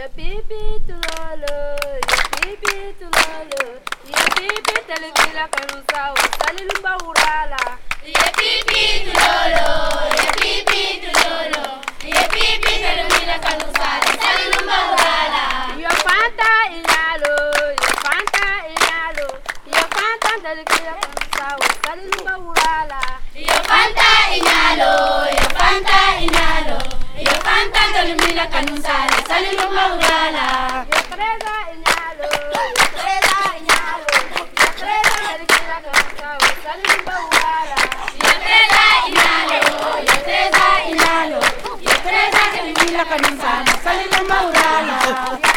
ya pipi tulolo, ya pipi tulolo, ya pipi televila kanusa usali lumba urala. Ya pipi tulolo, ya pipi tulolo, ya pipi televila kanusa usali lumba urala. Ya fanta inyalo, ya fanta inyalo, ya fanta televila kanusa usali lumba urala. Ya fanta inyalo, ya fanta inyalo, ya fanta televila kanusa usali lumba urala. Ya presa inyalo, ya presa inyalo, ya presa televila kanusa usali lumba urala. Ya treza inyalo, ya inyalo,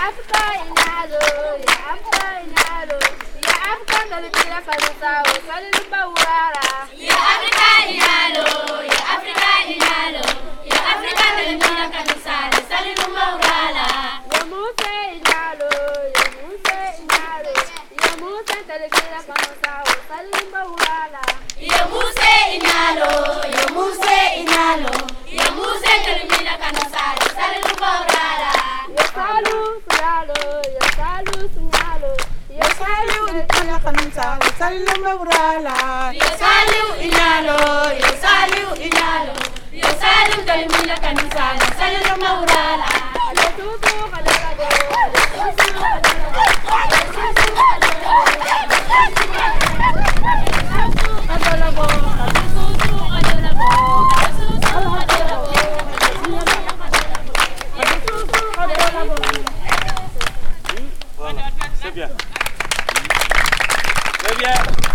Afrika inyalo, ya Afrika inyalo, ya Afrika televila kanusa usali lumba urala. Ya Afrika inyalo, ya Afrika inyalo, ya Afrika televila kanusa usali lumba urala. Ya Muse inyalo, ya Muse inyalo, ya Muse televila kanusa usali lumba urala. Ya muse inyalo, ya muse inyalo, ya muse televila kanusa usali lumba urala. Ya Salu sunyalo, ya Salu sunyalo, ya Salu Kaya kanunsa, salila maurala. Ya salu inyalo, ya salu inyalo, ya salu televila kanusa usali lumba urala. Très bien. Très bien.